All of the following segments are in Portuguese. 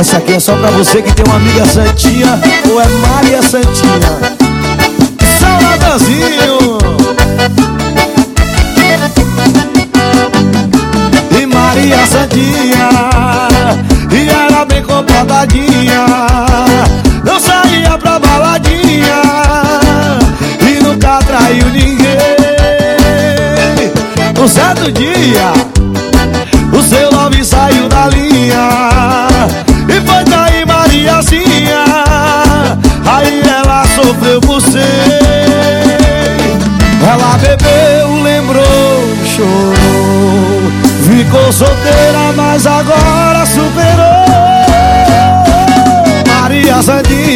Essa aqui é só pra você que tem uma amiga santinha Ou é Maria Santinha? Salvadorzinho E Maria Santinha E era bem comportadinha Não saía pra baladinha E nunca traiu ninguém. Um certo dia por ser. Ela bebeu, lembrou, chorou. Ficou solteira, mas agora superou. Maria Sandinha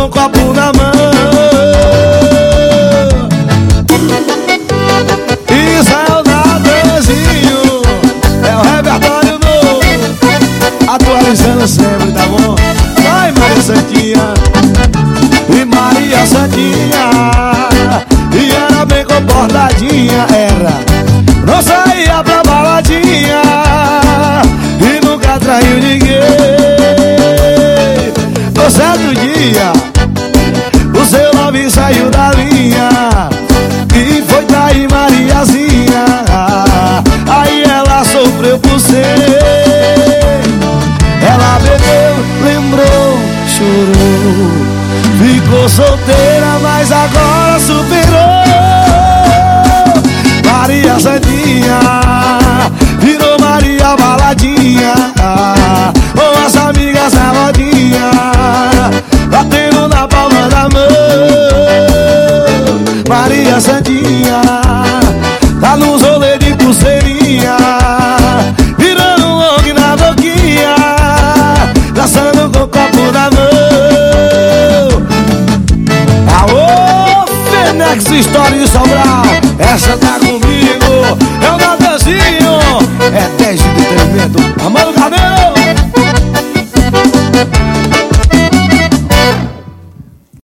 com o copo na mão. Isso é o Nadanzinho É o repertório novo Atualizando sempre, tá bom? Vai Maria Santinha E Maria Santinha E era bem comportadinha, era. Não saía pra baladinha E nunca traiu ninguém. No certo dia Mariazinha Aí ela sofreu por ser. Ela bebeu, lembrou, chorou. Ficou solteira, mas agora superou. Maria Santinha História de Sobral Essa tá comigo